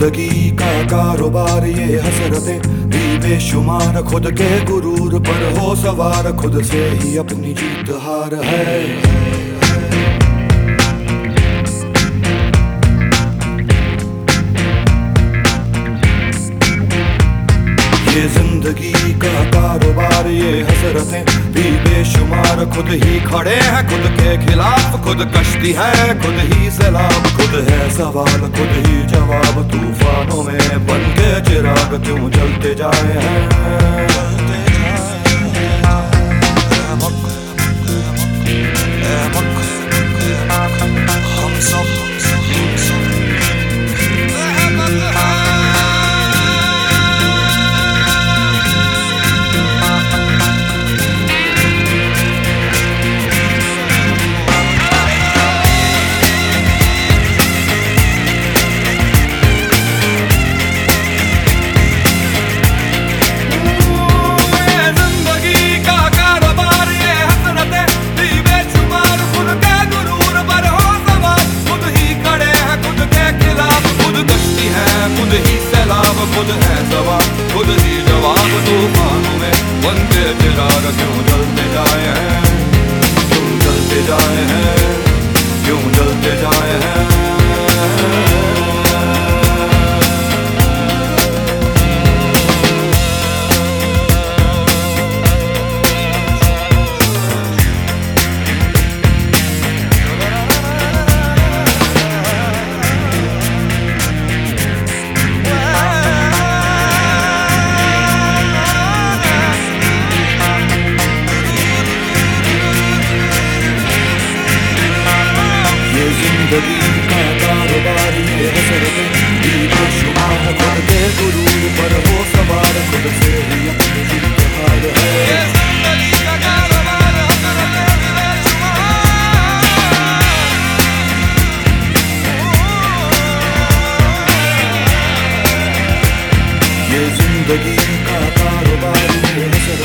ज़िंदगी का कारोबार ये हसरतें भी बेशुमार खुद के गुरूर पर हो सवार। खुद से ही अपनी जीत हार है। ये ज़िंदगी का कारोबार ये हसरतें भी बेशुमार खुद ही खड़े हैं। खुद के खिलाफ खुद कश्ती है। खुद ही सैलाब खुद है। सवाल खुद ही क्यों जलते जाए हैं। खुद है सवाल खुद ही जवाब तूफानों में बनते तेरा क्यों ये ज़िंदगी का कारोबार ये हसरतें भी बेशुमार